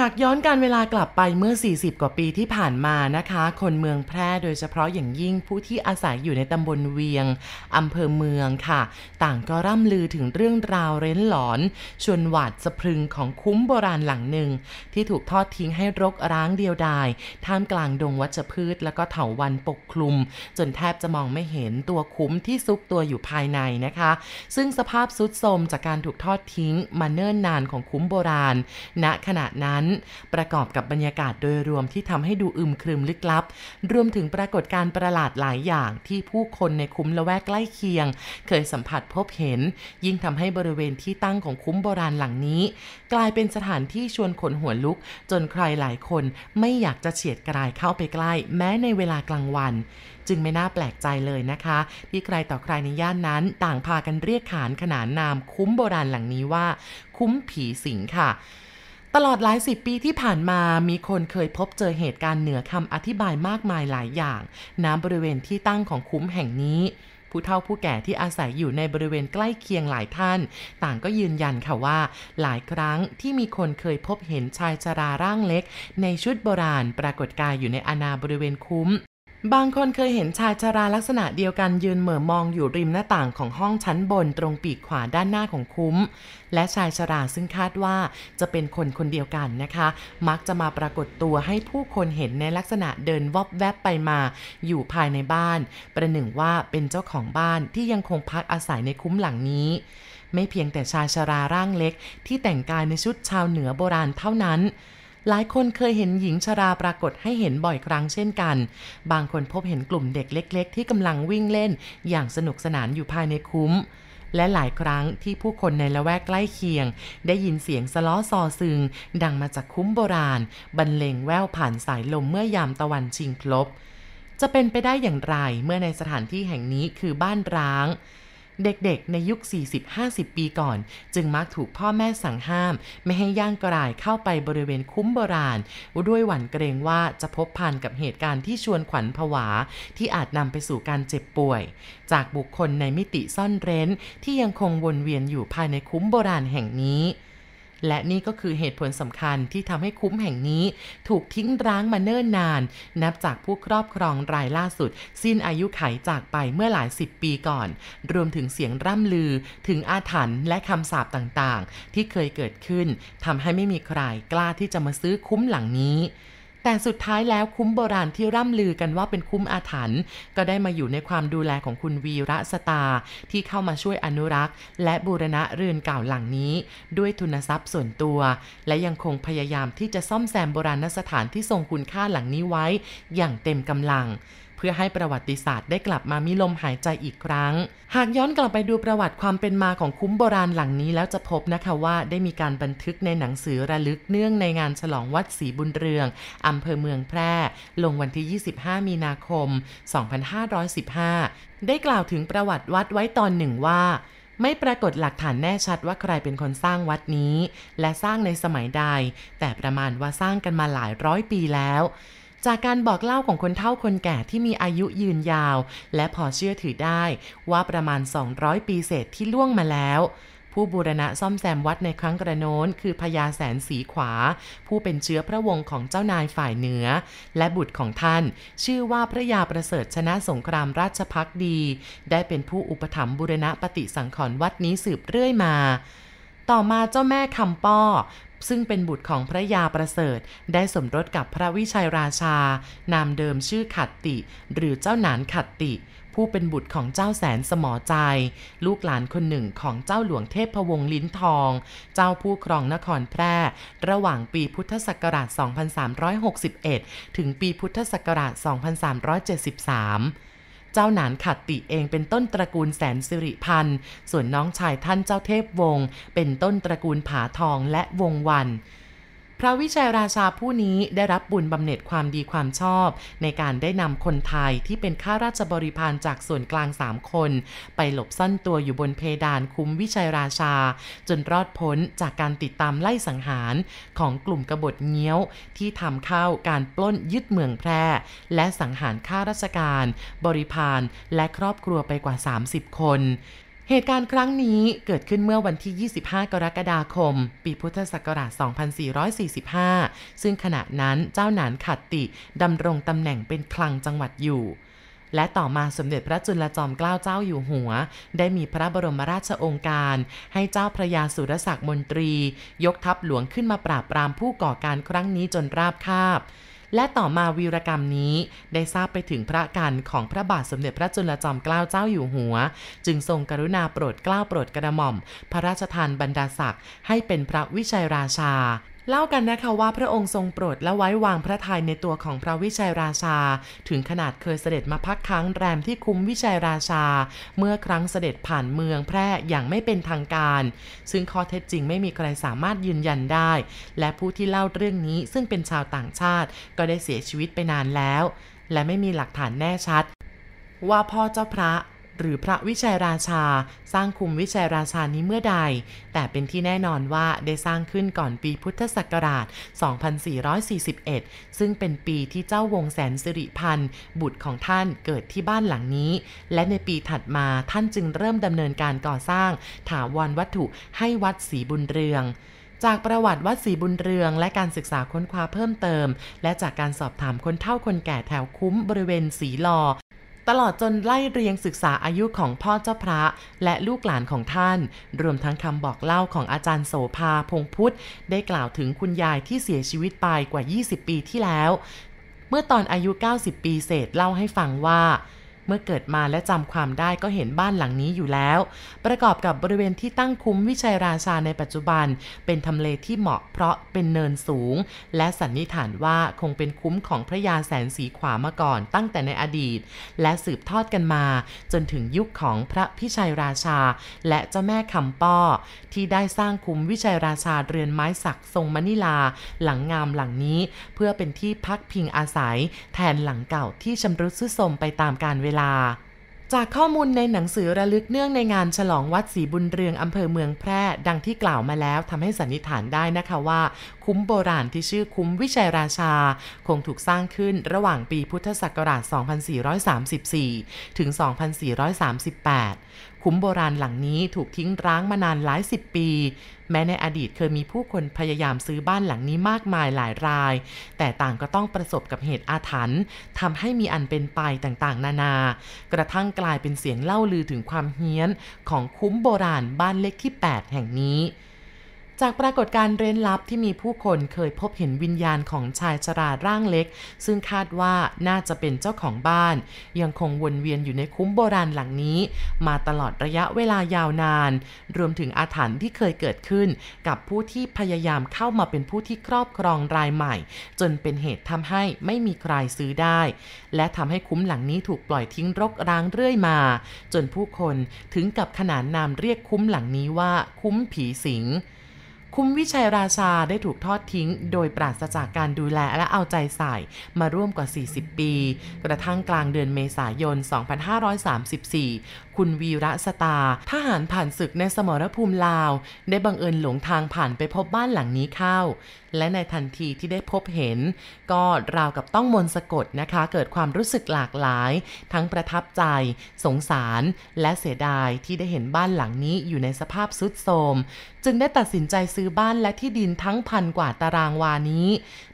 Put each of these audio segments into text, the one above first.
หากย้อนการเวลากลับไปเมื่อ 40 กว่าปีที่ผ่านมานะคะ คนเมืองแพร่โดยเฉพาะอย่างยิ่งผู้ที่อาศัยอยู่ในตำบลเวียงอำเภอเมืองค่ะ ต่างก็ร่ำลือถึงเรื่องราวเร้นหลอน ชวนหวาดสะพรึงของคุ้มโบราณหลังหนึ่ง ที่ถูกทอดทิ้งให้รกร้างเดียวดาย ท่ามกลางดงวัชพืช แล้วก็เถาวันปกคลุม จนแทบจะมองไม่เห็นตัวคุ้มที่ซุกตัวอยู่ภายในนะคะ ซึ่งสภาพสุดโทรมจากการถูกทอดทิ้งมาเนิ่นนานของคุ้มโบราณณขณะนั้นประกอบกับบรรยากาศโดยรวมที่ทำให้ดูอึมครึมลึกลับ รวมถึงปรากฏการณ์ประหลาดหลายอย่างที่ผู้คนในคุ้มละแวกใกล้เคียง เคยสัมผัสพบเห็น ยิ่งทำให้บริเวณที่ตั้งของคุ้มโบราณหลังนี้ กลายเป็นสถานที่ชวนขนหัวลุก จนใครหลายคนไม่อยากจะเฉียดกรายเข้าไปใกล้ แม้ในเวลากลางวัน จึงไม่น่าแปลกใจเลยนะคะ ที่ใครต่อใครในย่านนั้น ต่างพากันเรียกขานขนานนามคุ้มโบราณหลังนี้ว่า คุ้มผีสิงค่ะ ตลอดหลายสิบปีที่ผ่านมามีคนเคยพบเจอเหตุการณ์เหนือคำอธิบายมากมายหลายอย่างณบริเวณที่ตั้งของคุ้มแห่งนี้ ผู้เฒ่าผู้แก่ที่อาศัยอยู่ในบริเวณใกล้เคียงหลายท่าน ต่างก็ยืนยันค่ะว่า หลายครั้งที่มีคนเคยพบเห็นชายชราร่างเล็ก ในชุดโบราณปรากฏกายอยู่ในอาณาบริเวณคุ้ม บางคนเคยเห็นชายชราลักษณะเดียวกันยืนเหม่อมองอยู่ริมหน้าต่างของห้องชั้นบนตรงปีกขวาด้านหน้าของคุ้ม และชายชราซึ่งคาดว่าจะเป็นคนคนเดียวกันนะคะ มักจะมาปรากฏตัวให้ผู้คนเห็นในลักษณะเดินวอบแวบไปมา อยู่ภายในบ้าน ประหนึ่งว่าเป็นเจ้าของบ้านที่ยังคงพักอาศัยในคุ้มหลังนี้ไม่เพียงแต่ชายชราร่างเล็กที่แต่งกายในชุดชาวเหนือโบราณเท่านั้น หลายคนเคยเห็นหญิงชราปรากฏให้เห็นบ่อยครั้งเช่นกัน บางคนพบเห็นกลุ่มเด็กเล็ก ๆ ที่กำลังวิ่งเล่น อย่างสนุกสนานอยู่ภายในคุ้ม และหลายครั้งที่ผู้คนในละแวกใกล้เคียง ได้ยินเสียงสล้อซอซึง ดังมาจากคุ้มโบราณ บรรเลงแว่วผ่านสายลมเมื่อยามตะวันชิงพลบจะเป็นไปได้อย่างไรเมื่อในสถานที่แห่งนี้คือบ้านร้าง เด็กๆ ในยุค 40-50 ปีก่อน จึงมักถูกพ่อแม่สั่งห้าม ไม่ให้ย่างกรายเข้าไปบริเวณคุ้มโบราณ ด้วยหวั่นเกรงว่าจะพบพันกับเหตุการณ์ที่ชวนขวัญผวา ที่อาจนำไปสู่การเจ็บป่วย จากบุคคลในมิติซ่อนเร้นที่ยังคงวนเวียนอยู่ภายในคุ้มโบราณแห่งนี้ และนี่ก็คือเหตุผลสำคัญที่ทำให้คุ้มแห่งนี้ ถูกทิ้งร้างมาเนิ่นนาน นับจากผู้ครอบครองรายล่าสุด สิ้นอายุไขจากไปเมื่อหลายสิบปีก่อน รวมถึงเสียงร่ำลือ ถึงอาถรรพ์และคำสาปต่างๆ ที่เคยเกิดขึ้นทำให้ไม่มีใครกล้าที่จะมาซื้อคุ้มหลังนี้ แต่สุดท้ายแล้วคุ้มโบราณที่ร่ำลือกันว่าเป็นคุ้มอาถรรพ์ก็ได้มาอยู่ในความดูแลของคุณวีระสตา ที่เข้ามาช่วยอนุรักษ์ และบูรณะเรือนเก่าหลังนี้ ด้วยทุนทรัพย์ส่วนตัว และยังคงพยายามที่จะซ่อมแซมโบราณสถานที่ทรงคุณค่าหลังนี้ไว้ อย่างเต็มกำลัง เพื่อให้ประวัติศาสตร์ได้กลับมามีลมหายใจอีกครั้ง หากย้อนกลับไปดูประวัติความเป็นมาของคุ้มโบราณหลังนี้แล้วจะพบนะคะว่าได้มีการบันทึกในหนังสือระลึกเนื่องในงานฉลองวัดศรีบุญเรืองอำเภอเมืองแพร่ ลงวันที่ 25 มีนาคม 2515 ได้กล่าวถึงประวัติวัดไว้ตอนหนึ่งว่าไม่ปรากฏหลักฐานแน่ชัดว่าใครเป็นคนสร้างวัดนี้ และสร้างในสมัยใด แต่ประมาณว่าสร้างกันมาหลายร้อยปีแล้ว จากการบอกเล่าของคนเฒ่าคนแก่ที่มีอายุยืนยาว และพอเชื่อถือได้ว่าประมาณ 200 ปีเศษที่ล่วงมาแล้วผู้บูรณะซ่อมแซมวัดในครั้งกระโน้น คือพญาแสนสีขวา ผู้เป็นเชื้อพระวงศ์ของเจ้านายฝ่ายเหนือ และบุตรของท่าน ชื่อว่าพระยาประเสริฐชนะสงครามราชพักดี ได้เป็นผู้อุปถัมภ์บูรณะปฏิสังขรณ์วัดนี้สืบเรื่อยมา ต่อมาเจ้าแม่คำป้อ ซึ่งเป็นบุตรของพระยาประเสริฐ ได้สมรสกับพระวิชัยราชา นามเดิมชื่อขัตติ หรือเจ้าหนานขัตติ ผู้เป็นบุตรของเจ้าแสนสมอใจ ลูกหลานคนหนึ่งของเจ้าหลวงเทพพวงศ์ลิ้นทอง เจ้าผู้ครองนครแพร่ ระหว่างปีพุทธศักราช 2361 ถึงปีพุทธศักราช 2373 เจ้าหนานขัดติเองเป็นต้นตระกูลแสนสิริพันธ์ ส่วนน้องชายท่านเจ้าเทพวงศ์เป็นต้นตระกูลผาทองและวงวัน พระวิชัยราชาผู้นี้ได้รับบุญบำเหน็จความดีความชอบ ในการได้นำคนไทยที่เป็นข้าราชบริพารจากส่วนกลางสามคน ไปหลบซ่อนตัวอยู่บนเพดานคุ้มวิชัยราชา จนรอดพ้นจากการติดตามไล่สังหารของกลุ่มกบฏเงี้ยวที่ทำเข้าการปล้นยึดเมืองแพร่ และสังหารข้าราชการ บริพารและครอบครัวไปกว่า 30 คน เหตุการณ์ครั้งนี้เกิดขึ้นเมื่อวันที่ 25 กรกฎาคม ปีพุทธศักราช 2445 ซึ่งขณะนั้นเจ้าหนานขัดติดำรงตำแหน่งเป็นคลังจังหวัดอยู่ และต่อมาสมเด็จพระจุลจอมเกล้าเจ้าอยู่หัว ได้มีพระบรมราชโองการ ให้เจ้าพระยาสุรศักดิ์มนตรี ยกทัพหลวงขึ้นมาปราบปรามผู้ก่อการครั้งนี้จนราบคาบ และต่อมาวีรกรรมนี้ได้ทราบไปถึงพระกันของพระบาทสมเด็จพระจุลจอมเกล้าเจ้าอยู่หัว จึงทรงกรุณาโปรดเกล้าโปรดกระหม่อม พระราชทานบรรดาศักดิ์ให้เป็นพระวิชัยราชา เล่ากันนะคะว่าพระองค์ทรงโปรดและไว้วางพระทัยในตัวของพระวิชัยราชา ถึงขนาดเคยเสด็จมาพักค้างแรมที่คุ้มวิชัยราชา เมื่อครั้งเสด็จผ่านเมืองแพร่อย่างไม่เป็นทางการ ซึ่งข้อเท็จจริงไม่มีใครสามารถยืนยันได้ และผู้ที่เล่าเรื่องนี้ซึ่งเป็นชาวต่างชาติ ก็ได้เสียชีวิตไปนานแล้ว และไม่มีหลักฐานแน่ชัด ว่าพ่อเจ้าพระ หรือพระวิชัยราชา สร้างคุมวิชัยราชานี้เมื่อใด แต่เป็นที่แน่นอนว่าได้สร้างขึ้นก่อนปีพุทธศักราช 2441 ซึ่งเป็นปีที่เจ้าวงแสนสิริพันธ์บุตรของท่านเกิดที่บ้านหลังนี้ และในปีถัดมาท่านจึงเริ่มดำเนินการก่อสร้าง ถาวรวัตถุให้วัดศรีบุญเรืองจากประวัติวัดศรีบุญเรือง และการศึกษาค้นคว้าเพิ่มเติม และจากการสอบถามคนเฒ่าคนแก่แถวคุ้มบริเวณสีลอ ตลอดจนไล่เรียงศึกษาอายุของพ่อเจ้าพระ และลูกหลานของท่าน รวมทั้งคำบอกเล่าของอาจารย์โสภาพงพุทธ ได้กล่าวถึงคุณยายที่เสียชีวิตไปกว่า 20 ปีที่แล้ว เมื่อตอนอายุ 90 ปีเศษเล่าให้ฟังว่า เมื่อเกิดมาและจำความได้ก็เห็นบ้านหลังนี้อยู่แล้ว ประกอบกับบริเวณที่ตั้งคุ้มวิชัยราชาในปัจจุบัน เป็นทำเลที่เหมาะเพราะเป็นเนินสูง และสันนิษฐานว่าคงเป็นคุ้มของพระยาแสนสีขวามาก่อนตั้งแต่ในอดีต และสืบทอดกันมา จนถึงยุคของพระพิชัยราชา และเจ้าแม่คำป้อ ที่ได้สร้างคุ้มวิชัยราชาเรือนไม้สักทรงมณิลา หลังงามหลังนี้ เพื่อเป็นที่พักพิงอาศัย แทนหลังเก่าที่ชำรุดสุดโทรมไปตามกาลเวลาจากข้อมูลในหนังสือระลึกเนื่องในงานฉลองวัดศรีบุญเรืองอำเภอเมืองแพร่ ดังที่กล่าวมาแล้วทำให้สันนิษฐานได้นะคะว่า คุ้มโบราณที่ชื่อคุ้มวิชัยราชา คงถูกสร้างขึ้นระหว่างปีพุทธศักราช 2434 ถึง 2438 คุ้มโบราณหลังนี้ถูกทิ้งร้างมานานหลายสิบปี แม้ในอดีตเคยมีผู้คนพยายามซื้อบ้านหลังนี้มากมายหลายราย แต่ต่างก็ต้องประสบกับเหตุอาถรรพ์ทำให้มีอันเป็นไปต่างๆ นานา กระทั่งกลายเป็นเสียงเล่าลือถึงความเฮี้ยน ของคุ้มโบราณบ้านเล็กที่ 8 แห่งนี้ จากปรากฏการณ์เร้นลับที่มีผู้คนเคยพบเห็นวิญญาณของชายชราร่างเล็ก ซึ่งคาดว่าน่าจะเป็นเจ้าของบ้าน ยังคงวนเวียนอยู่ในคุ้มโบราณหลังนี้ มาตลอดระยะเวลายาวนาน รวมถึงอาถรรพ์ที่เคยเกิดขึ้น กับผู้ที่พยายามเข้ามาเป็นผู้ที่ครอบครองรายใหม่ จนเป็นเหตุทำให้ไม่มีใครซื้อได้ และทำให้คุ้มหลังนี้ถูกปล่อยทิ้งรกร้างเรื่อยมา จนผู้คนถึงกับขนานนามเรียกคุ้มหลังนี้ว่าคุ้มผีสิง คุ้มวิชัยราชาได้ถูกทอดทิ้ง โดยปราศจากการดูแลและเอาใจใส่มาร่วมกว่า 40 ปี กระทั่งกลางเดือนเมษายน 2534 คุณวีระสตา ทหารผ่านศึกในสมรภูมิลาว ได้บังเอิญหลงทางผ่านไปพบบ้านหลังนี้เข้า และในทันทีที่ได้พบเห็น ก็ราวกับต้องมนสะกดนะคะ เกิดความรู้สึกหลากหลาย ทั้งประทับใจ สงสาร และเสียดายที่ได้เห็นบ้านหลังนี้อยู่ในสภาพสุดโทรมจึงได้ตัดสินใจซื้อบ้านและที่ดินทั้งพันกว่าตารางวานี้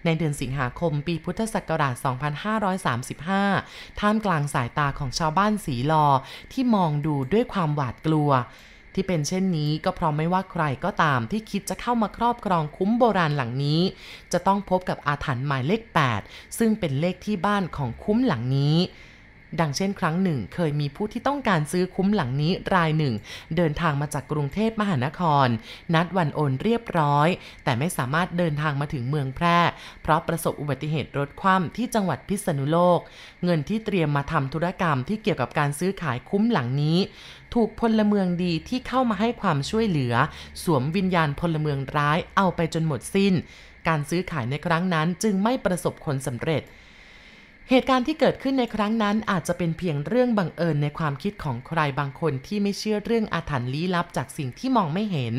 ในเดือนสิงหาคมปีพุทธศักราช 2535 ท่ามกลางสายตาของชาวบ้านสีลอที่มองดูด้วยความหวาดกลัว ที่เป็นเช่นนี้ก็เพราะไม่ว่าใครก็ตามที่คิดจะเข้ามาครอบครองคุ้มโบราณหลังนี้ จะต้องพบกับอาถรรพ์หมายเลข 8 ซึ่งเป็นเลขที่บ้านของคุ้มหลังนี้ ดังเช่นครั้งหนึ่ง เคยมีผู้ที่ต้องการซื้อคุ้มหลังนี้รายหนึ่ง เดินทางมาจากกรุงเทพมหานคร นัดวันโอนเรียบร้อย แต่ไม่สามารถเดินทางมาถึงเมืองแพร่ เพราะประสบอุบัติเหตุรถคว่ำที่จังหวัดพิษณุโลก เงินที่เตรียมมาทำธุรกรรมที่เกี่ยวกับการซื้อขายคุ้มหลังนี้ ถูกพลเมืองดีที่เข้ามาให้ความช่วยเหลือ สวมวิญญาณพลเมืองร้ายเอาไปจนหมดสิ้น การซื้อขายในครั้งนั้นจึงไม่ประสบผลสำเร็จ เหตุการณ์ที่เกิดขึ้นในครั้งนั้นอาจจะเป็นเพียงเรื่องบังเอิญในความคิดของใครบางคนที่ไม่เชื่อเรื่องอาถรรพ์ลี้ลับจากสิ่งที่มองไม่เห็น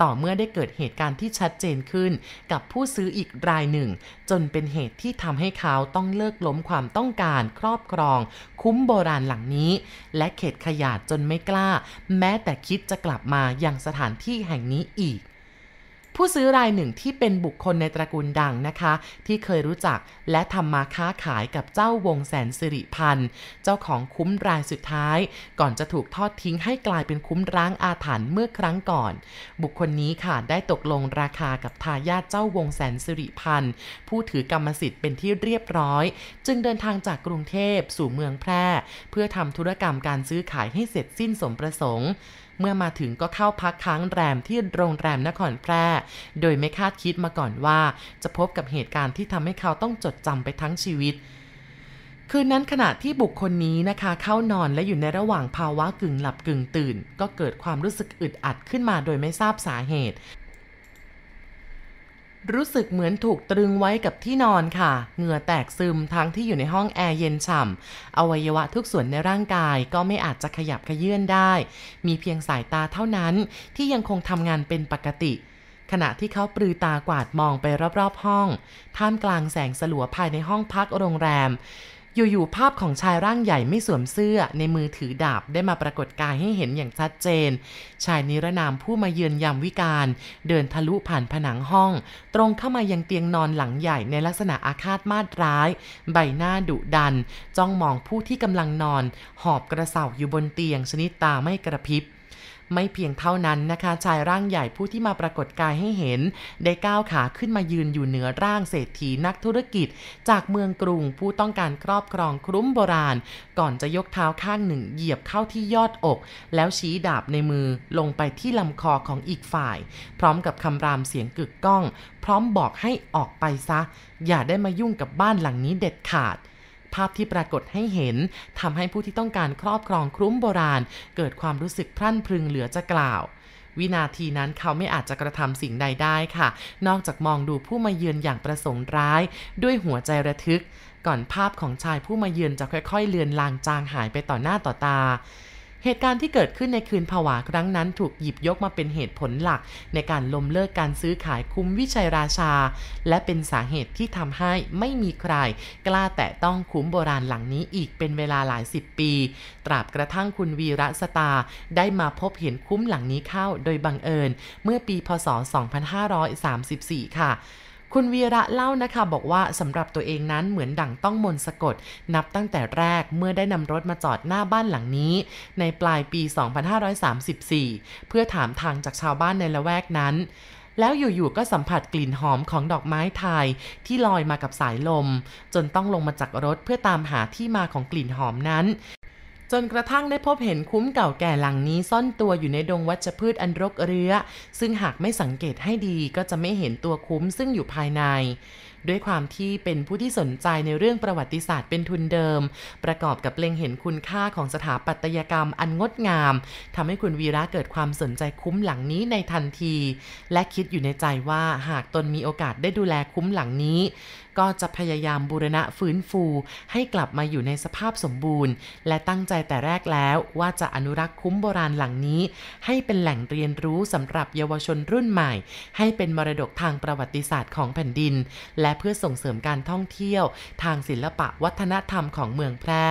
ต่อเมื่อได้เกิดเหตุการณ์ที่ชัดเจนขึ้น กับผู้ซื้ออีกรายหนึ่ง จนเป็นเหตุที่ทำให้เขาต้องเลิกล้มความต้องการครอบครอง คุ้มโบราณหลังนี้ และเข็ดขยาดจนไม่กล้า แม้แต่คิดจะกลับมายังสถานที่แห่งนี้อีก ผู้ซื้อรายหนึ่งที่เป็นบุคคลในตระกูลดังนะคะ ที่เคยรู้จักและทำมาค้าขายกับเจ้าวงแสนสิริพันธ์เจ้าของคุ้มรายสุดท้าย ก่อนจะถูกทอดทิ้งให้กลายเป็นคุ้มร้างอาถรรพ์เมื่อครั้งก่อน บุคคลนี้ค่ะได้ตกลงราคากับทายาทเจ้าวงแสนสิริพันธ์ผู้ถือกรรมสิทธิ์เป็นที่เรียบร้อย จึงเดินทางจากกรุงเทพสู่เมืองแพร่ เพื่อทำธุรกรรมการซื้อขายให้เสร็จสิ้นสมประสงค์ เมื่อมาถึงก็เข้าพักค้างแรมที่โรงแรมนครแพร่ โดยไม่คาดคิดมาก่อนว่า จะพบกับเหตุการณ์ที่ทำให้เขาต้องจดจำไปทั้งชีวิตคืนนั้นขณะที่บุคคลนี้นะคะเข้านอนและอยู่ในระหว่างภาวะกึ่งหลับกึ่งตื่น ก็เกิดความรู้สึกอึดอัดขึ้นมาโดยไม่ทราบสาเหตุ รู้สึกเหมือนถูกตรึงไว้กับที่นอนค่ะ เหงื่อแตกซึมทั้งที่อยู่ในห้องแอร์เย็นฉ่ำ อวัยวะทุกส่วนในร่างกายก็ไม่อาจจะขยับขยื่นได้ มีเพียงสายตาเท่านั้นที่ยังคงทำงานเป็นปกติ ขณะที่เขาปลือตากวาดมองไปรอบๆห้อง ท่ามกลางแสงสลัวภายในห้องพักโรงแรม อยู่ๆภาพของชายร่างใหญ่ไม่สวมเสื้อในมือถือดาบได้มาปรากฏกายให้เห็นอย่างชัดเจน ชายนิรนามผู้มาเยือนยามวิการ เดินทะลุผ่านผนังห้อง ตรงเข้ามายังเตียงนอนหลังใหญ่ในลักษณะอาฆาตมาดร้าย ใบหน้าดุดัน จ้องมองผู้ที่กำลังนอน หอบกระเสาอยู่บนเตียงชนิดตาไม่กระพริบ ไม่เพียงเท่านั้นนะคะ ชายร่างใหญ่ผู้ที่มาปรากฏกายให้เห็น ได้ก้าวขาขึ้นมายืนอยู่เหนือร่างเศรษฐีนักธุรกิจ จากเมืองกรุงผู้ต้องการครอบครองครุ้มโบราณ ก่อนจะยกเท้าข้างหนึ่งเหยียบเข้าที่ยอดอก แล้วชี้ดาบในมือลงไปที่ลำคอของอีกฝ่าย พร้อมกับคำรามเสียงกึกก้อง พร้อมบอกให้ออกไปซะ อย่าได้มายุ่งกับบ้านหลังนี้เด็ดขาดาพที่ปรากฏให้เห็นทำให้ผู้ที่ต้องการครอบครองครุ้มโบราณ เกิดความรู้สึกพรั่นพรึงเหลือจะกล่าววินาทีนั้นเขาไม่อาจจะกระทำสิ่งใดได้ค่ะ นอกจากมองดูผู้มาเยือนอย่างประสงค์ร้าย ด้วยหัวใจระทึก ก่อนภาพของชายผู้มาเยือนจะค่อยๆ เลือนลางจางหายไปต่อหน้าต่อตา เหตุการณ์ที่เกิดขึ้นในคืนผวาครั้งนั้นถูกหยิบยกมาเป็นเหตุผลหลัก ในการล้มเลิกการซื้อขายคุ้มวิชัยราชา และเป็นสาเหตุที่ทำให้ไม่มีใคร กล้าแตะต้องคุ้มโบราณหลังนี้อีกเป็นเวลาหลายสิบปี ตราบกระทั่งคุณวีระสตา ได้มาพบเห็นคุ้มหลังนี้เข้าโดยบังเอิญ เมื่อปีพศ 2534 ค่ะ คุณวีระเล่านะคะบอกว่าสำหรับตัวเองนั้นเหมือนดั่งต้องมนสะกด นับตั้งแต่แรกเมื่อได้นำรถมาจอดหน้าบ้านหลังนี้ ในปลายปี 2534 เพื่อถามทางจากชาวบ้านในละแวกนั้นแล้วอยู่ๆก็สัมผัสกลิ่นหอมของดอกไม้ไทยที่ลอยมากับสายลม จนต้องลงมาจากรถเพื่อตามหาที่มาของกลิ่นหอมนั้น จนกระทั่งได้พบเห็นคุ้มเก่าแก่หลังนี้ซ่อนตัวอยู่ในดงวัชพืชอันรกเรื้อ ซึ่งหากไม่สังเกตให้ดีก็จะไม่เห็นตัวคุ้มซึ่งอยู่ภายใน ด้วยความที่เป็นผู้ที่สนใจในเรื่องประวัติศาสตร์เป็นทุนเดิม ประกอบกับเล็งเห็นคุณค่าของสถาปัตยกรรมอันงดงามทำให้คุณวีระเกิดความสนใจคุ้มหลังนี้ในทันที และคิดอยู่ในใจว่าหากตนมีโอกาสได้ดูแลคุ้มหลังนี้ ก็จะพยายามบูรณะฟื้นฟู ให้กลับมาอยู่ในสภาพสมบูรณ์ และตั้งใจแต่แรกแล้วว่าจะอนุรักษ์คุ้มโบราณหลังนี้ ให้เป็นแหล่งเรียนรู้สำหรับเยาวชนรุ่นใหม่ ให้เป็นมรดกทางประวัติศาสตร์ของแผ่นดิน และเพื่อส่งเสริมการท่องเที่ยว ทางศิลปะวัฒนธรรมของเมืองแพร่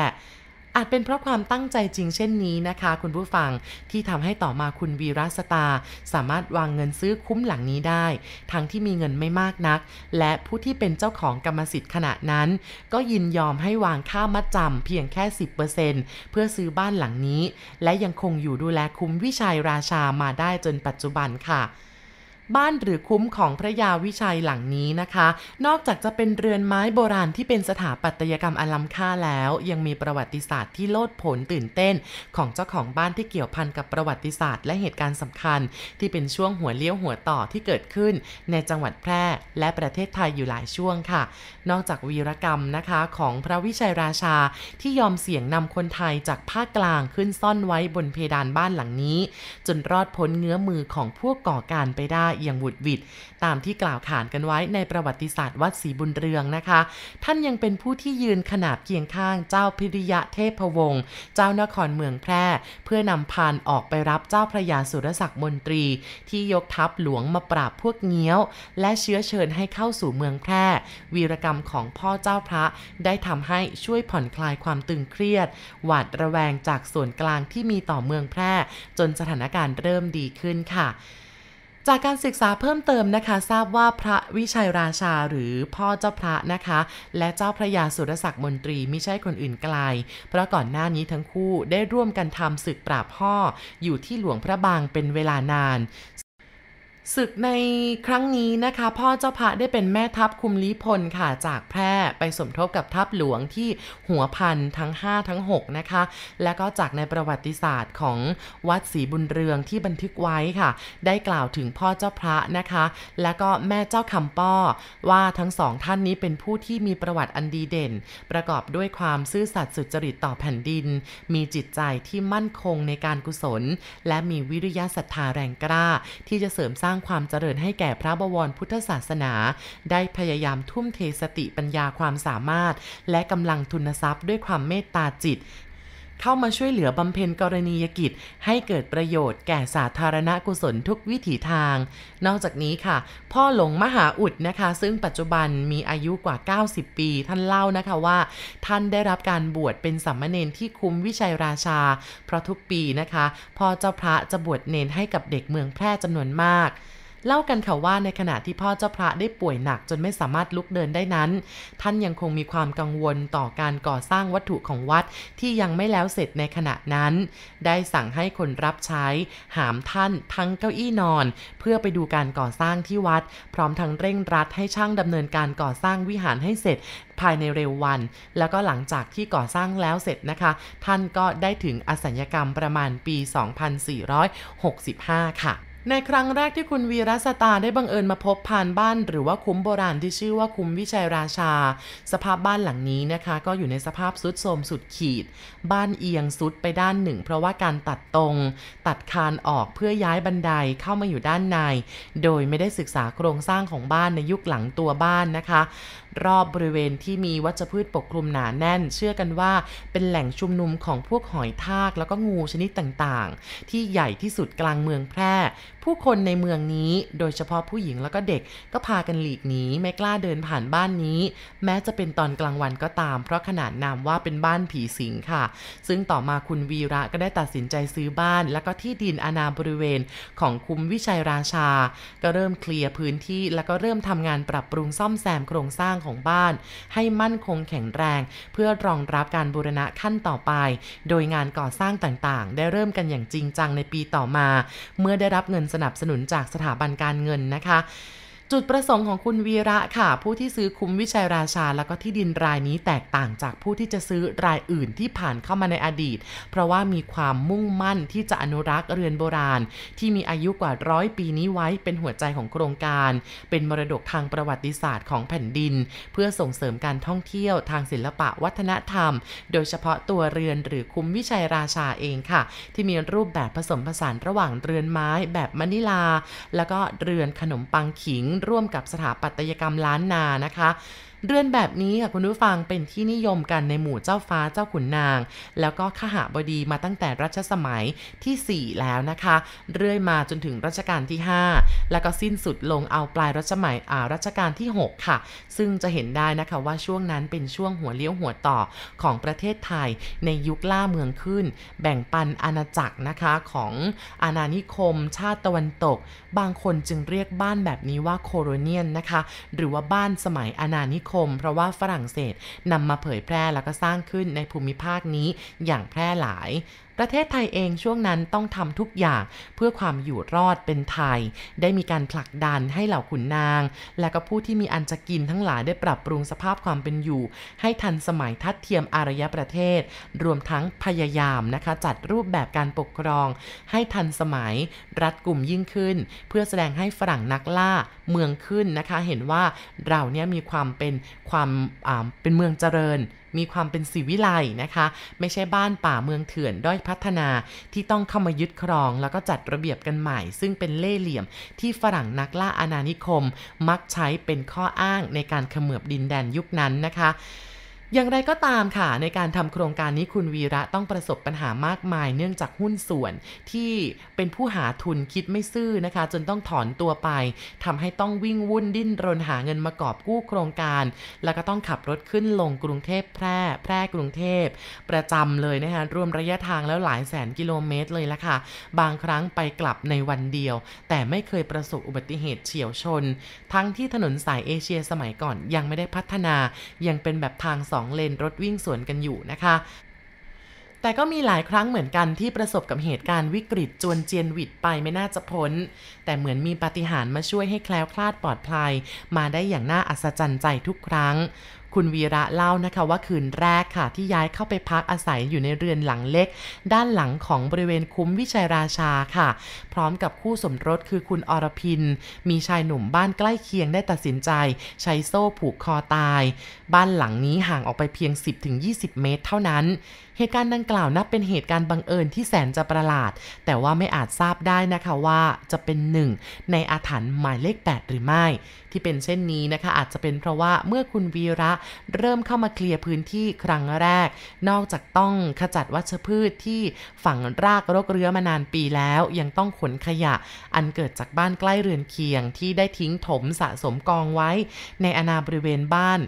อาจเป็นเพราะความตั้งใจจริงเช่นนี้นะคะ คุณผู้ฟังที่ทำให้ต่อมาคุณวีรัสตา สามารถวางเงินซื้อคุ้มหลังนี้ได้ ทั้งที่มีเงินไม่มากนัก และผู้ที่เป็นเจ้าของกรรมสิทธิ์ขณะนั้น ก็ยินยอมให้วางค่ามัดจำเพียงแค่ 10%เพื่อซื้อบ้านหลังนี้ และยังคงอยู่ดูแลคุ้มวิชัยราชามาได้จนปัจจุบันค่ะ บ้านหรือคุ้มของพระยาวิชัยหลังนี้นะคะ นอกจากจะเป็นเรือนไม้โบราณที่เป็นสถาปัตยกรรมอล้ำค่าแล้ว ยังมีประวัติศาสตร์ที่โลดผลตื่นเต้น ของเจ้าของบ้านที่เกี่ยวพันกับประวัติศาสตร์และเหตุการณ์สำคัญ ที่เป็นช่วงหัวเลี้ยวหัวต่อที่เกิดขึ้น ในจังหวัดแพร่และประเทศไทยอยู่หลายช่วงค่ะ นอกจากวีรกรรมนะคะของพระวิชัยราชาที่ยอมเสี่ยงนำคนไทยจากภาคกลางขึ้นซ่อนไว้บนเพดานบ้านหลังนี้ จนรอดพ้นเงื้อมือของพวกก่อการไปได้อย่างบุดวิดตามที่กล่าวขานกันไว้ในประวัติศาสตร์วัดศรีบุญเรืองนะคะ ท่านยังเป็นผู้ที่ยืนขนาบเคียงข้างเจ้าพิริยะเทพวงศ์เจ้านครเมืองแพร่ เพื่อนำพานออกไปรับเจ้าพระยาสุรศักดิ์มนตรี ที่ยกทัพหลวงมาปราบพวกเงี้ยว และเชื้อเชิญให้เข้าสู่เมืองแพร่ วีรกรรมของพ่อเจ้าพระได้ทำให้ช่วยผ่อนคลายความตึงเครียด หวาดระแวงจากส่วนกลางที่มีต่อเมืองแพร่ จนสถานการณ์เริ่มดีขึ้นค่ะ จากการศึกษาเพิ่มเติมนะคะ ทราบว่าพระวิชัยราชาหรือพ่อเจ้าพระนะคะ และเจ้าพระยาสุรศักดิ์มนตรีไม่ใช่คนอื่นไกล เพราะก่อนหน้านี้ทั้งคู่ได้ร่วมกันทำศึกปราบพ่ออยู่ที่หลวงพระบางเป็นเวลานาน ศึกในครั้งนี้นะคะ พ่อเจ้าพระได้เป็นแม่ทัพคุมลี้พลค่ะจากแพร่ไปสมทบกับทัพหลวงที่หัวพันทั้ง 5 ทั้ง 6 นะคะ และก็จากในประวัติศาสตร์ของวัดศรีบุญเรืองที่บันทึกไว้ค่ะ ได้กล่าวถึงพ่อเจ้าพระนะคะ และก็แม่เจ้าคำป้อ ว่าทั้งสองท่านนี้เป็นผู้ที่มีประวัติอันดีเด่น ประกอบด้วยความซื่อสัตย์สุจริตต่อแผ่นดิน มีจิตใจที่มั่นคงในการกุศล และมีวิริยะศรัทธาแรงกล้าที่จะเสริมสร้างความเจริญให้แก่พระบวรพุทธศาสนา ได้พยายามทุ่มเทสติปัญญาความสามารถ และกำลังทุนทรัพย์ด้วยความเมตตาจิต เข้ามาช่วยเหลือบำเพ็ญกรณียกิจ ให้เกิดประโยชน์แก่สาธารณกุศลทุกวิถีทาง นอกจากนี้ค่ะ พ่อหลงมหาอุดนะคะ ซึ่งปัจจุบันมีอายุกว่า 90 ปี ท่านเล่านะคะว่า ท่านได้รับการบวชเป็นสัมมเนนที่คุ้มวิชัยราชา เพราะทุกปีนะคะ พ่อเจ้าพระจะบวชเนนให้กับเด็กเมืองแพร่จำนวนมาก เล่ากันค่ะว่าในขณะที่พ่อเจ้าพระได้ป่วยหนักจนไม่สามารถลุกเดินได้นั้น ท่านยังคงมีความกังวลต่อการก่อสร้างวัตถุของวัดที่ยังไม่แล้วเสร็จในขณะนั้น ได้สั่งให้คนรับใช้ หามท่านทั้งเก้าอี้นอน เพื่อไปดูการก่อสร้างที่วัด พร้อมทั้งเร่งรัดให้ช่างดำเนินการก่อสร้างวิหารให้เสร็จภายในเร็ววัน แล้วก็หลังจากที่ก่อสร้างแล้วเสร็จนะคะ ท่านก็ได้ถึงอสัญญกรรมประมาณปี 2465 ค่ะ ในครั้งแรกที่คุณวีรสตาได้บังเอิญมาพบผ่านบ้าน หรือว่าคุ้มโบราณที่ชื่อว่าคุ้มวิชัยราชา สภาพบ้านหลังนี้นะคะ ก็อยู่ในสภาพสุดโทมสุดขีด บ้านเอียงสุดไปด้านหนึ่ง เพราะว่าการตัดตรง ตัดคานออกเพื่อย้ายบันไดเข้ามาอยู่ด้านใน โดยไม่ได้ศึกษาโครงสร้างของบ้านในยุคหลังตัวบ้านนะคะ รอบบริเวณที่มีวัชพืชปกคลุมหนาแน่น เชื่อกันว่าเป็นแหล่งชุมนุมของพวกหอยทากแล้วก็งูชนิดต่างๆ ที่ใหญ่ที่สุดกลางเมืองแพร่ ผู้คนในเมืองนี้ โดยเฉพาะผู้หญิงแล้วก็เด็กก็พากันหลีกหนีไม่กล้าเดินผ่านบ้านนี้ แม้จะเป็นตอนกลางวันก็ตาม เพราะขนาดนามว่าเป็นบ้านผีสิงค่ะ ซึ่งต่อมาคุณวีระก็ได้ตัดสินใจซื้อบ้าน แล้วก็ที่ดินอาณาบริเวณของคุ้มวิชัยราชา ก็เริ่มเคลียร์พื้นที่แล้วก็เริ่มทำงานปรับปรุงซ่อมแซมโครงสร้างของบ้าน ให้มั่นคงแข็งแรง เพื่อรองรับการบูรณะขั้นต่อไป โดยงานก่อสร้างต่างๆ ได้เริ่มกันอย่างจริงจังในปีต่อมา เมื่อได้รับเงินสนับสนุนจากสถาบันการเงินนะคะ จุดประสงค์ของคุณวีระค่ะ ผู้ที่ซื้อคุ้มวิชัยราชา แล้วก็ที่ดินรายนี้แตกต่างจากผู้ที่จะซื้อรายอื่นที่ผ่านเข้ามาในอดีต เพราะว่ามีความมุ่งมั่นที่จะอนุรักษ์เรือนโบราณ ที่มีอายุกว่าร้อยปีนี้ไว้เป็นหัวใจของโครงการ เป็นมรดกทางประวัติศาสตร์ของแผ่นดิน เพื่อส่งเสริมการท่องเที่ยวทางศิลปะวัฒนธรรม โดยเฉพาะตัวเรือนหรือคุ้มวิชัยราชาเองค่ะ ที่มีรูปแบบผสมผสานระหว่างเรือนไม้แบบมะนิลา แล้วก็เรือนขนมปังขิงร่วมกับสถาปัตยกรรมล้านนานะคะ เรือนแบบนี้ค่ะคุณผู้ฟังเป็นที่นิยมกันในหมู่เจ้าฟ้าเจ้าขุนนาง แล้วก็ขหบดีมาตั้งแต่รัชสมัยทีสี่ 4 แล้วนะคะ เรื่อยมาจนถึงรัชกาลที่ 5 แล้วก็สิ้นสุดลงเอาปลายรัชสมัยอ่ารัชกาลที่ 6 ค่ะ ซึ่งจะเห็นได้นะคะว่าช่วงนั้นเป็นช่วงหัวเลี้ยวหัวต่อของประเทศไทยในยุคล่าเมืองขึ้น แบ่งปันอาณาจักรนะคะของอาณานิคม ชาติตะวันตก บางคนจึงเรียกบ้านแบบนี้ว่าโคโรเนียนนะคะ หรือว่าบ้านสมัยอาณานิคมเพราะว่าฝรั่งเศสนำมาเผยแพร่แล้วก็สร้างขึ้นในภูมิภาคนี้อย่างแพร่หลาย ประเทศไทยเองช่วงนั้นต้องทำทุกอย่างเพื่อความอยู่รอดเป็นไทย ได้มีการผลักดันให้เหล่าขุนนาง และก็ผู้ที่มีอันจะกินทั้งหลายได้ปรับปรุงสภาพความเป็นอยู่ ให้ทันสมัยทัดเทียมอารยประเทศ รวมทั้งพยายามนะคะ จัดรูปแบบการปกครอง ให้ทันสมัยรัดกลุ่มยิ่งขึ้น เพื่อแสดงให้ฝรั่งนักล่าเมืองขึ้นนะคะ เห็นว่าเราเนี่ยมีความเป็นความเป็นเมืองเจริญ มีความเป็นศิวิไลนะคะ ไม่ใช่บ้านป่าเมืองเถื่อนด้อยพัฒนาที่ต้องเข้ามายึดครอง แล้วก็จัดระเบียบกันใหม่ ซึ่งเป็นเล่ห์เหลี่ยมที่ฝรั่งนักล่าอาณานิคม มักใช้เป็นข้ออ้างในการเขมือบดินแดนยุคนั้นนะคะ อย่างไรก็ตามค่ะ ในการทำโครงการนี้คุณวีระต้องประสบปัญหามากมาย เนื่องจากหุ้นส่วนที่เป็นผู้หาทุนคิดไม่ซื่อนะคะ จนต้องถอนตัวไปทำให้ต้องวิ่งวุ่นดิ้นรนหาเงินมากอบกู้โครงการ แล้วก็ต้องขับรถขึ้นลงกรุงเทพแพร่แพร่กรุงเทพ ประจำเลยนะคะรวมระยะทางแล้วหลายแสนกิโลเมตรเลยละค่ะ บางครั้งไปกลับในวันเดียว แต่ไม่เคยประสบอุบัติเหตุเฉียวชน ทั้งที่ถนนสายเอเชียสมัยก่อนยังไม่ได้พัฒนายังเป็นแบบทางส2 เลนรถวิ่งสวนกันอยู่นะคะ แต่ก็มีหลายครั้งเหมือนกันที่ประสบกับเหตุการณ์วิกฤตจวนเจียนวิดไปไม่น่าจะพ้น แต่เหมือนมีปาฏิหาริย์มาช่วยให้แคล้วคลาดปลอดภัย มาได้อย่างน่าอัศจรรย์ใจทุกครั้ง คุณวีระเล่านะคะว่าคืนแรกค่ะ ที่ย้ายเข้าไปพักอาศัยอยู่ในเรือนหลังเล็ก ด้านหลังของบริเวณคุ้มวิชัยราชาค่ะ พร้อมกับคู่สมรสคือคุณอรพิน มีชายหนุ่มบ้านใกล้เคียงได้ตัดสินใจ ใช้โซ่ผูกคอตาย บ้านหลังนี้ห่างออกไปเพียง 10-20 เมตรเท่านั้น เหตุการณ์ดังกล่าวนับเป็นเหตุการณ์บังเอิญที่แสนจะประหลาด แต่ว่าไม่อาจทราบได้นะคะว่าจะเป็นหนึ่งในอาถรรพ์หมายเลข 8 หรือไม่ ที่เป็นเช่นนี้นะคะ อาจจะเป็นเพราะว่าเมื่อคุณวีระเริ่มเข้ามาเคลียร์พื้นที่ครั้งแรก นอกจากต้องขจัดวัชพืชที่ฝังรากรกเรื้อมานานปีแล้ว ยังต้องขนขยะ อันเกิดจากบ้านใกล้เรือนเคียงที่ได้ทิ้งถมสะสมกองไว้ ในอนาบริเวณบ้าน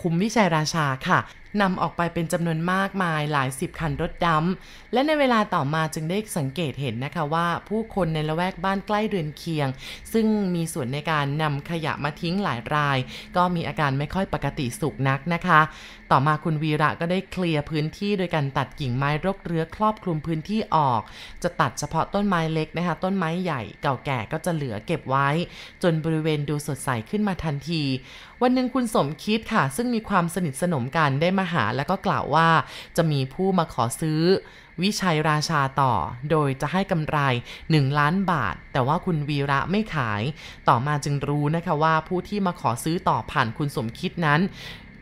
คุมวิชัยราชาค่ะนำออกไปเป็นจำนวนมากมายหลายสิบคันรถดำและในเวลาต่อมาจึงได้สังเกตเห็นนะคะว่าผู้คนในละแวกบ้านใกล้เรือนเคียง ซึ่งมีส่วนในการนำขยะมาทิ้งหลายราย ก็มีอาการไม่ค่อยปกติสุขนักนะคะ ต่อมาคุณวีระก็ได้เคลียร์พื้นที่โดยการตัดกิ่งไม้รกเรื้อครอบคลุมพื้นที่ออก จะตัดเฉพาะต้นไม้เล็กนะคะ ต้นไม้ใหญ่เก่าแก่ก็จะเหลือเก็บไว้ จนบริเวณดูสดใสขึ้นมาทันที วันหนึ่งคุณสมคิดค่ะ ซึ่งมีความสนิทสนมกันได้มาหาแล้วก็กล่าวว่า จะมีผู้มาขอซื้อวิชัยราชาต่อ โดยจะให้กำไร 1 ล้านบาท แต่ว่าคุณวีระไม่ขาย ต่อมาจึงรู้นะคะว่าผู้ที่มาขอซื้อต่อผ่านคุณสมคิดนั้น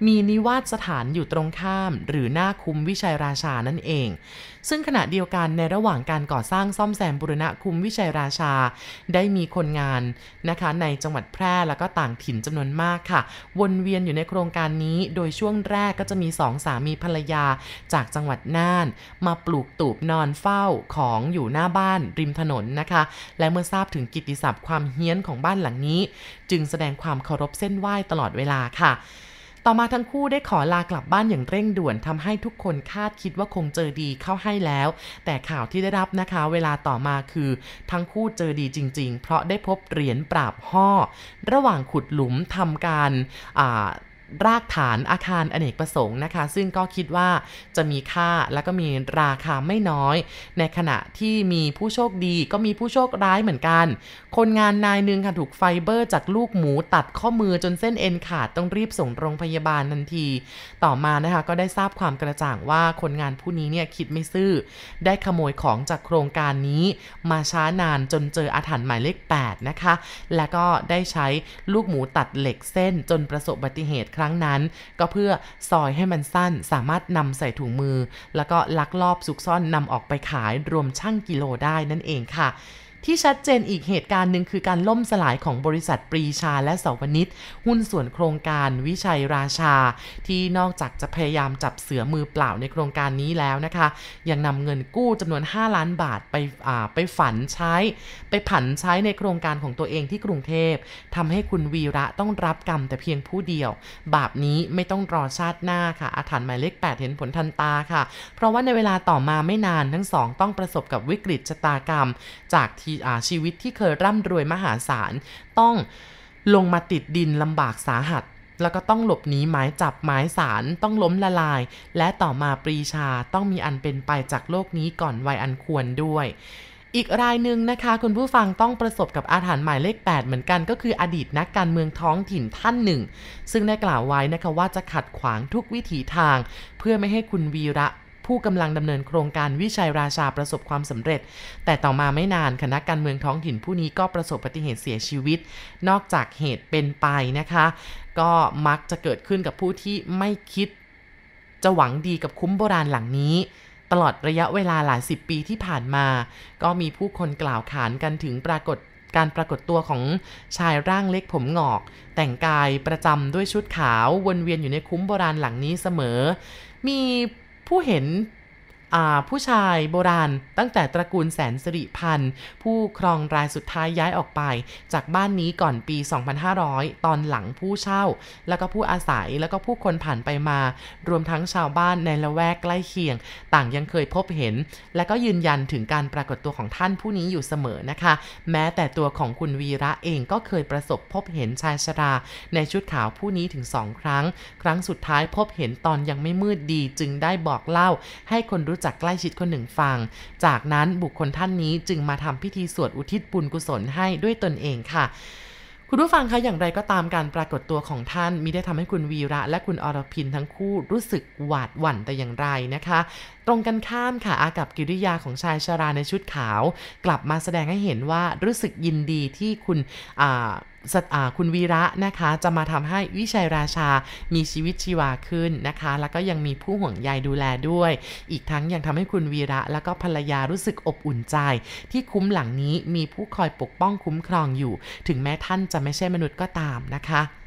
มีนิวาสสถานอยู่ตรงข้าม หรือหน้าคุ้มวิชัยราชานั่นเอง ซึ่งขณะเดียวกันในระหว่างการก่อสร้างซ่อมแซมบุรณะคุ้มวิชัยราชา ได้มีคนงานนะคะในจังหวัดแพร่แล้วก็ต่างถิ่นจำนวนมากค่ะ วนเวียนอยู่ในโครงการนี้โดยช่วงแรกก็จะมีสองสามีภรรยาจากจังหวัดน่าน มาปลูกตูบนอนเฝ้าของอยู่หน้าบ้านริมถนนนะคะ และเมื่อทราบถึงกิตติศัพท์ความเฮี้ยนของบ้านหลังนี้ จึงแสดงความเคารพเส้นไหว้ตลอดเวลาค่ะ ต่อมาทั้งคู่ได้ขอลากลับบ้านอย่างเร่งด่วนทำให้ทุกคนคาดคิดว่าคงเจอดีเข้าให้แล้ว แต่ข่าวที่ได้รับนะคะ เวลาต่อมาคือ ทั้งคู่เจอดีจริง ๆ เพราะได้พบเหรียญปราบห่อระหว่างขุดหลุมทำการอ่า รากฐานอาคารอเนกประสงค์นะคะ ซึ่งก็คิดว่าจะมีค่าและก็มีราคาไม่น้อย ในขณะที่มีผู้โชคดีก็มีผู้โชคร้ายเหมือนกัน คนงานนายหนึ่งค่ะถูกไฟเบอร์จากลูกหมูตัดข้อมือจนเส้นเอ็นขาดต้องรีบส่งโรงพยาบาลทันที ต่อมานะคะก็ได้ทราบความกระจ่างว่าคนงานผู้นี้เนี่ยคิดไม่ซื่อ ได้ขโมยของจากโครงการนี้ มาช้านานจนเจออาถรรพ์หมายเลข 8 นะคะ และก็ได้ใช้ลูกหมูตัดเหล็กเส้นจนประสบอุบัติเหตุครั้งนั้น ก็เพื่อซอยให้มันสั้นสามารถนำใส่ถุงมือ แล้วก็ลักลอบซุกซ่อนนำออกไปขายรวมช่างกิโลได้นั่นเองค่ะ ที่ชัดเจนอีกเหตุการณ์หนึ่งคือการล่มสลายของบริษัทปรีชาและสวนิชหุ้นส่วนโครงการวิชัยราชา ที่นอกจากจะพยายามจับเสือมือเปล่าในโครงการนี้แล้วนะคะ ยังนำเงินกู้จำนวน 5 ล้านบาทไปไปฝันใช้ ไปผันใช้ในโครงการของตัวเองที่กรุงเทพทำให้คุณวีระต้องรับกรรมแต่เพียงผู้เดียว บาปนี้ไม่ต้องรอชาติหน้าค่ะอาถรรพ์หมายเลข 8 เห็นผลทันตาค่ะ เพราะว่าในเวลาต่อมาไม่นานทั้งสองต้องประสบกับวิกฤตชะตากรรม จากทีชีวิตที่เคยร่ำรวยมหาศาล ต้องลงมาติดดินลำบากสาหัส แล้วก็ต้องหลบหนีหมายจับหมายสารต้องล้มละลาย และต่อมาปรีชาต้องมีอันเป็นไปจากโลกนี้ก่อนวัยอันควรด้วยอีกรายหนึ่งนะคะคุณผู้ฟังต้องประสบกับอาถรรพ์หมายเลข 8 เหมือนกันก็คืออดีตนักการเมืองท้องถิ่นท่านหนึ่ง ซึ่งได้กล่าวไว้นะคะว่าจะขัดขวางทุกวิถีทาง เพื่อไม่ให้คุณวีระ ผู้กำลังดำเนินโครงการวิชัยราชาประสบความสำเร็จ แต่ต่อมาไม่นานคณะการเมืองท้องถิ่นผู้นี้ก็ประสบอุบัติเหตุเสียชีวิต นอกจากเหตุเป็นไปนะคะ ก็มักจะเกิดขึ้นกับผู้ที่ไม่คิด จะหวังดีกับคุ้มโบราณหลังนี้ตลอดระยะเวลาหลายสิบปีที่ผ่านมา ก็มีผู้คนกล่าวขานกันถึงปรากฏการปรากฏตัวของชายร่างเล็กผมหงอก แต่งกายประจำด้วยชุดขาววนเวียนอยู่ในคุ้มโบราณหลังนี้เสมอ มี ผู้เห็น ผู้ชายโบราณตั้งแต่ตระกูลแสนสิริพันธ์ผู้ครองรายสุดท้ายย้ายออกไป จากบ้านนี้ก่อนปี 2500 ตอนหลังผู้เช่า แล้วก็ผู้อาศัยแล้วก็ผู้คนผ่านไปมา รวมทั้งชาวบ้านในละแวกใกล้เคียง ต่างยังเคยพบเห็น และก็ยืนยันถึงการปรากฏตัวของท่านผู้นี้อยู่เสมอนะคะ แม้แต่ตัวของคุณวีระเองก็เคยประสบพบเห็นชายชรา ในชุดขาวผู้นี้ถึงสองครั้ง ครั้งสุดท้ายพบเห็นตอนยังไม่มืดดีจึงได้บอกเล่าให้คนรู้จักใกล้ชิดคนหนึ่งฟัง จากนั้นบุคคลท่านนี้จึงมาทำพิธีสวดอุทิศบุญกุศลให้ด้วยตนเองค่ะคุณผู้ฟังคะอย่างไรก็ตามการปรากฏตัวของท่านมิได้ทำให้คุณวีระและคุณอรพินทั้งคู่รู้สึกหวาดหวั่นแต่อย่างไรนะคะ ตรงกันข้ามค่ะอากับกิริยาของชายชราในชุดขาว กลับมาแสดงให้เห็นว่ารู้สึกยินดีที่คุณ คุณวีระนะคะจะมาทำให้วิชัยราชามีชีวิตชีวาขึ้นนะคะ แล้วก็ยังมีผู้ห่วงใยดูแลด้วย อีกทั้งยังทำให้คุณวีระแล้วก็ภรรยารู้สึกอบอุ่นใจ ที่คุ้มหลังนี้มีผู้คอยปกป้องคุ้มครองอยู่ ถึงแม้ท่านจะไม่ใช่มนุษย์ก็ตามนะคะ